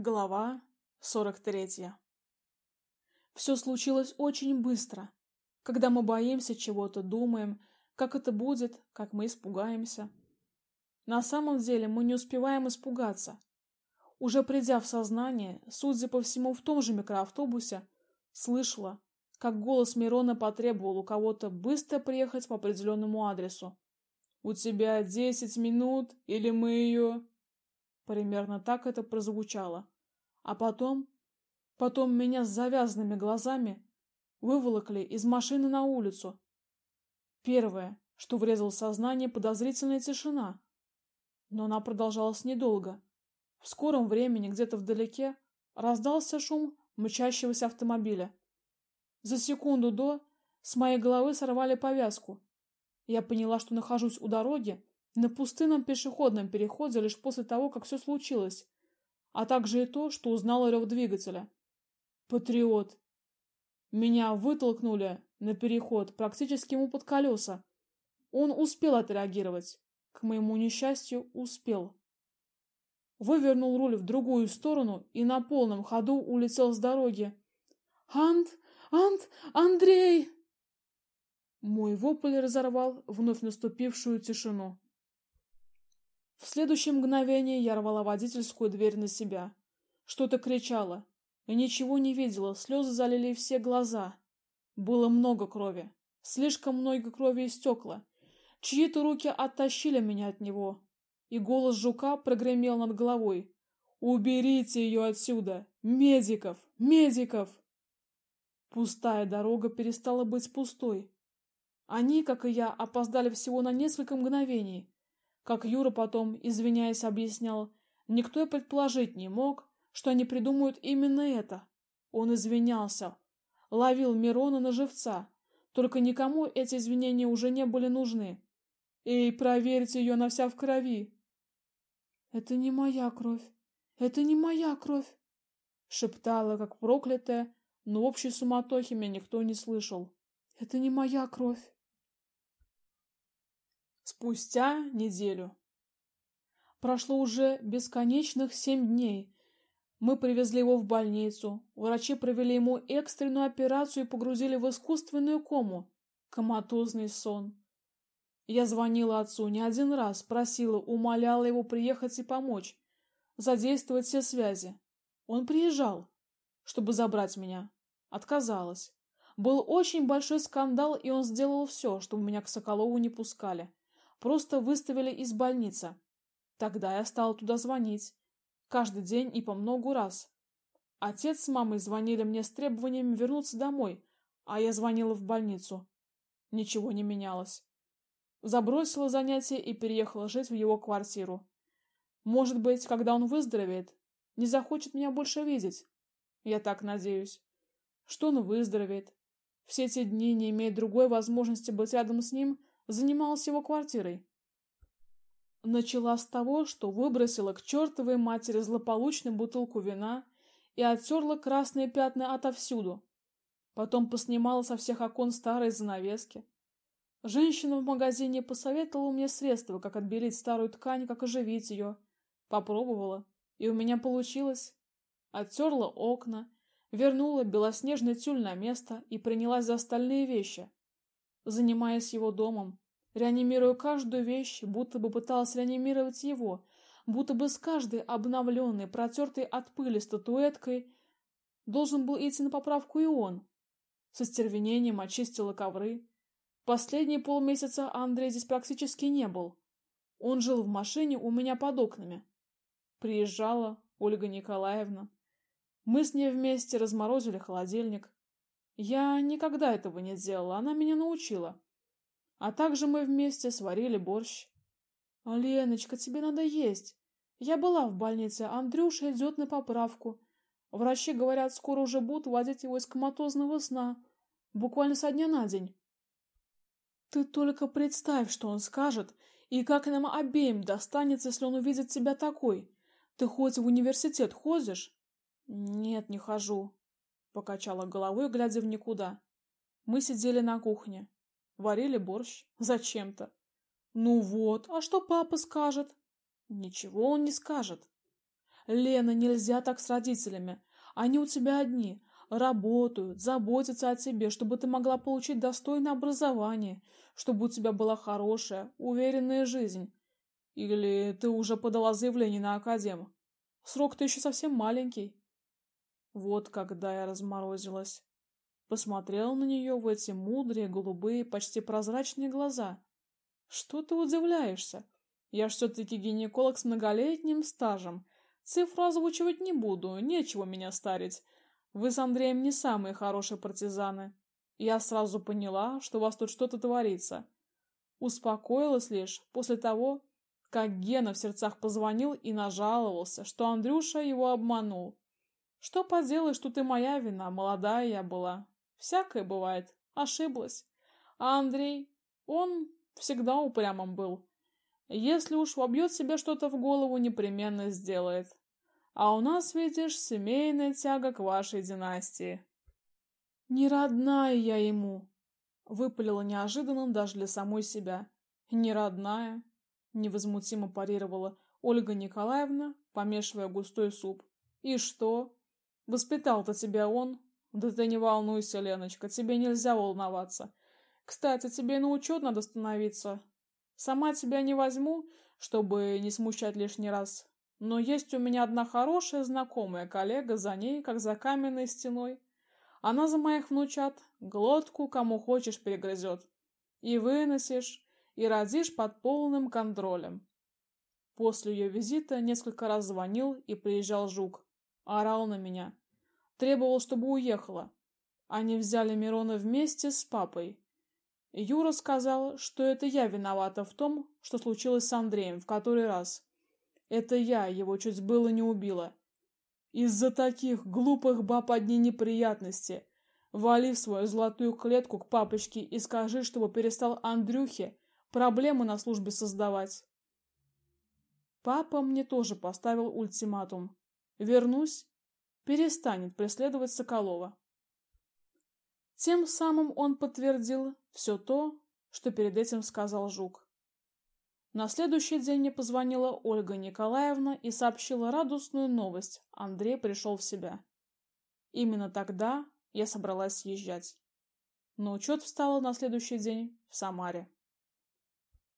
Глава 43. Все случилось очень быстро. Когда мы боимся чего-то, думаем, как это будет, как мы испугаемся. На самом деле мы не успеваем испугаться. Уже придя в сознание, судя по всему в том же микроавтобусе, слышала, как голос Мирона потребовал у кого-то быстро приехать по определенному адресу. «У тебя десять минут, или мы ее...» Примерно так это прозвучало. А потом, потом меня с завязанными глазами выволокли из машины на улицу. Первое, что врезало в сознание, подозрительная тишина. Но она продолжалась недолго. В скором времени, где-то вдалеке, раздался шум мчащегося автомобиля. За секунду до с моей головы сорвали повязку. Я поняла, что нахожусь у дороги, на пустынном пешеходном переходе лишь после того, как все случилось, а также и то, что узнала рев двигателя. Патриот. Меня вытолкнули на переход практически ему под колеса. Он успел отреагировать. К моему несчастью, успел. Вывернул руль в другую сторону и на полном ходу улетел с дороги. «Ант! Ант! Андрей!» Мой вопль разорвал вновь наступившую тишину. В следующее мгновение я рвала водительскую дверь на себя. Что-то кричала. Я ничего не видела, слезы залили все глаза. Было много крови. Слишком много крови и стекла. Чьи-то руки оттащили меня от него. И голос жука прогремел над головой. «Уберите ее отсюда! Медиков! Медиков!» Пустая дорога перестала быть пустой. Они, как и я, опоздали всего на несколько мгновений. Как Юра потом, извиняясь, объяснял, никто и предположить не мог, что они придумают именно это. Он извинялся, ловил Мирона на живца, только никому эти извинения уже не были нужны. Эй, проверьте ее на вся в крови. Это не моя кровь. Это не моя кровь, шептала, как проклятая, но общей суматохе меня никто не слышал. Это не моя кровь. Спустя неделю. Прошло уже бесконечных семь дней. Мы привезли его в больницу. Врачи провели ему экстренную операцию и погрузили в искусственную кому. Коматозный сон. Я звонила отцу не один раз, просила, умоляла его приехать и помочь, задействовать все связи. Он приезжал, чтобы забрать меня. Отказалась. Был очень большой скандал, и он сделал все, чтобы меня к Соколову не пускали. Просто выставили из больницы. Тогда я стала туда звонить. Каждый день и по многу раз. Отец с мамой звонили мне с требованием вернуться домой, а я звонила в больницу. Ничего не менялось. Забросила занятия и переехала жить в его квартиру. Может быть, когда он выздоровеет, не захочет меня больше видеть. Я так надеюсь. Что он выздоровеет. Все эти дни, не имея другой возможности быть рядом с ним, занималась его квартирой. Начала с того, что выбросила к чертовой матери злополучную бутылку вина и оттерла красные пятна отовсюду. Потом поснимала со всех окон старые занавески. Женщина в магазине посоветовала мне средства, как отбелить старую ткань, как оживить ее. Попробовала, и у меня получилось. Оттерла окна, вернула белоснежный тюль на место и принялась за остальные вещи занимаясь его домом, реанимируя каждую вещь, будто бы пыталась реанимировать его, будто бы с каждой обновленной, протертой от пыли статуэткой должен был идти на поправку и он. Со стервенением очистила ковры. Последние полмесяца Андрей здесь практически не был. Он жил в машине у меня под окнами. Приезжала Ольга Николаевна. Мы с ней вместе разморозили холодильник, я никогда этого не делала, она меня научила. А также мы вместе сварили борщ. Леночка, тебе надо есть. Я была в больнице, Андрюша идет на поправку. Врачи говорят, скоро уже будут вводить его из коматозного сна, буквально со дня на день. Ты только представь, что он скажет, и как нам обеим достанется, если он увидит тебя такой. Ты хоть в университет ходишь? Нет, не хожу покачала головой, глядя в никуда. Мы сидели на кухне, варили борщ зачем-то. Ну вот, а что папа скажет? Ничего он не скажет. Лена, нельзя так с родителями. Они у тебя одни, работают, заботятся о тебе, чтобы ты могла получить достойное образование, чтобы у тебя была хорошая, уверенная жизнь. Или ты уже подала заявление на академ? Срок-то еще совсем маленький. Вот когда я разморозилась. Посмотрел на нее в эти мудрые, голубые, почти прозрачные глаза. Что ты удивляешься? Я ж все-таки гинеколог с многолетним стажем. Цифру озвучивать не буду, нечего меня старить. Вы с Андреем не самые хорошие партизаны. Я сразу поняла, что у вас тут что-то творится. Успокоилась лишь после того, как Гена в сердцах позвонил и нажаловался, что Андрюша его обманул. Что поделаешь, тут и моя вина, молодая я была. Всякое бывает, ошиблась. А Андрей, он всегда упрямым был. Если уж вобьет себе что-то в голову, непременно сделает. А у нас, видишь, семейная тяга к вашей династии. Не родная я ему, выпалила неожиданно даже для самой себя. Не родная, невозмутимо парировала Ольга Николаевна, помешивая густой суп. И что? Воспитал-то тебя он? Да ты не волнуйся, Леночка, тебе нельзя волноваться. Кстати, тебе на учет надо становиться. Сама тебя не возьму, чтобы не смущать лишний раз. Но есть у меня одна хорошая знакомая коллега, за ней, как за каменной стеной. Она за моих внучат глотку кому хочешь перегрызет. И выносишь, и родишь под полным контролем. После ее визита несколько раз звонил и приезжал Жук. Орал на меня. Требовал, чтобы уехала. Они взяли Мирона вместе с папой. Юра сказал, что это я виновата в том, что случилось с Андреем в который раз. Это я его чуть было не убила. Из-за таких глупых баб одни неприятности. Вали в свою золотую клетку к папочке и скажи, чтобы перестал Андрюхе проблемы на службе создавать. Папа мне тоже поставил ультиматум. Вернусь, перестанет преследовать Соколова. Тем самым он подтвердил все то, что перед этим сказал Жук. На следующий день мне позвонила Ольга Николаевна и сообщила радостную новость. Андрей пришел в себя. Именно тогда я собралась съезжать. На учет встала на следующий день в Самаре.